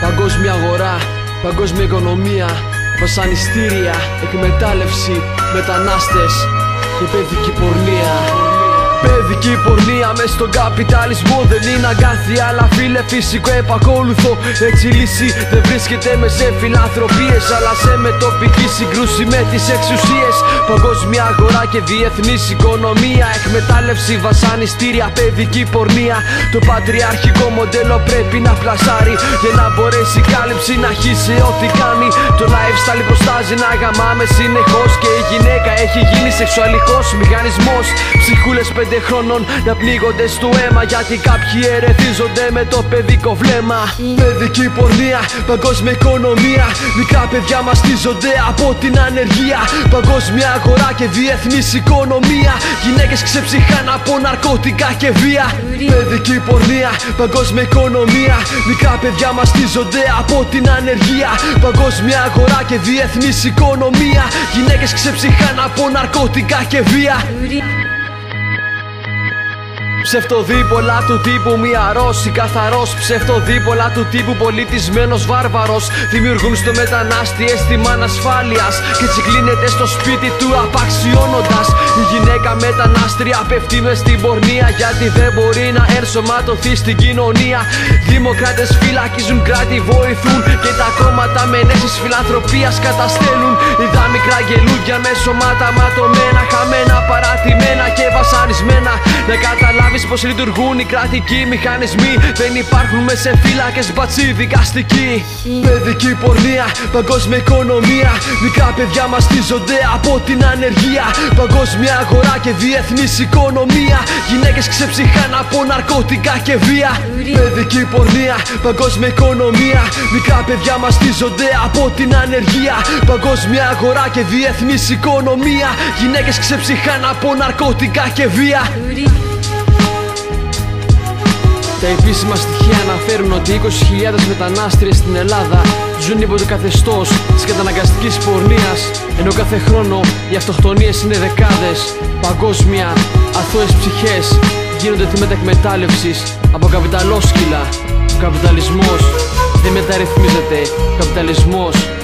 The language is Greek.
Παγκόσμια αγορά, παγκόσμια οικονομία Βασανιστήρια, εκμετάλλευση, μετανάστες και παιδική πορνεία Παιδική πορνεία μες στον καπιταλισμό. Δεν είναι αγκάθι αλλά φίλε φυσικό επακόλουθο. Έτσι λύση δεν βρίσκεται με σε φιλανθρωπίες αλλά σε μετοπική συγκρούση με τις εξουσίες. Παγκόσμια αγορά και διεθνής οικονομία. Εκμετάλλευση, βασανιστήρια, παιδική πορνεία Το πατριαρχικό μοντέλο πρέπει να φλασάρει Για να μπορέσει η κάλυψη να χύσει ό,τι κάνει. Το lifestyle υποστάζει να γαμάμε συνεχώς Και η γυναίκα έχει γίνει σεξουαλικός μηχανισμός. Ψυχούλες πέντε χρόνων να πνίγονται στο αίμα Γιατί κάποιοι ερεθίζονται με το παιδικό βλέμμα. Παιδική πορνεία, παγκόσμια οικονομία. Μικρά παιδιά μαστίζονται από την ανεργία. Παγκόσμια αγορά και διεθνής οικονομία. Γυναίκες ξεψυχάν από ναρκωτικά και βία. Παιδική πορνεία, παγκόσμια οικονομία. Μικρά παιδιά μαστίζονται από την ανεργία. Παγκόσμια αγορά και διεθνής οικονομία. Γυναίκες ξεψυχάν από ναρκωτικά και βία Ψευτοδίπολα του τύπου μια ρώση καθαρός Ψευτοδίπολα του τύπου πολιτισμένος βάρβαρος. Δημιουργούν στο μετανάστη αίσθημα ανασφάλειας Και έτσι κλείνεται στο σπίτι του απαξιώνοντας. Η γυναίκα μετανάστρια πέφτει μες στην πορνεία Γιατί δεν μπορεί να ενσωματωθεί στην κοινωνία. Δημοκράτες φυλακίζουν κράτη βοηθούν Και τα κόμματα με ενέσεις φιλανθρωπίας καταστέλουν. Είδα μικρά γελούδια με σωμάτα ματωμένα Χαμένα, παρατημένα και βασανισμένα Να καταλάβεις Πώ πως λειτουργούν οι κρατικοί μηχανισμοί. Δεν υπάρχουν με σε φύλακες μπατσί δικαστικοί Παιδική πορνεία, παγκόσμια οικονομία. Μικρά παιδιά μαστίζονται από την ανεργία. Παγκόσμια αγορά και διεθνής οικονομία. Γυναίκες ξεψυχάν από ναρκωτικά και βία. Παιδική πορνεία, παγκόσμια οικονομία. Μικρά παιδιά μαστίζονται από την ανεργία. Παγκόσμια αγορά και διεθνής οικονομία. Γυναίκες ξεψυχάν από ναρκωτικά και βία τα επίσημα στοιχεία αναφέρουν ότι 20.000 μετανάστριες στην Ελλάδα ζουν υπό το καθεστώς της καταναγκαστικής πορνείας ενώ κάθε χρόνο οι αυτοκτονίες είναι δεκάδες. Παγκόσμια αθώες ψυχές γίνονται θύματα εκμετάλλευσης από καπιταλόσκυλα. Ο καπιταλισμός δεν μεταρρυθμίζεται. Ο καπιταλισμός ανατρέπεται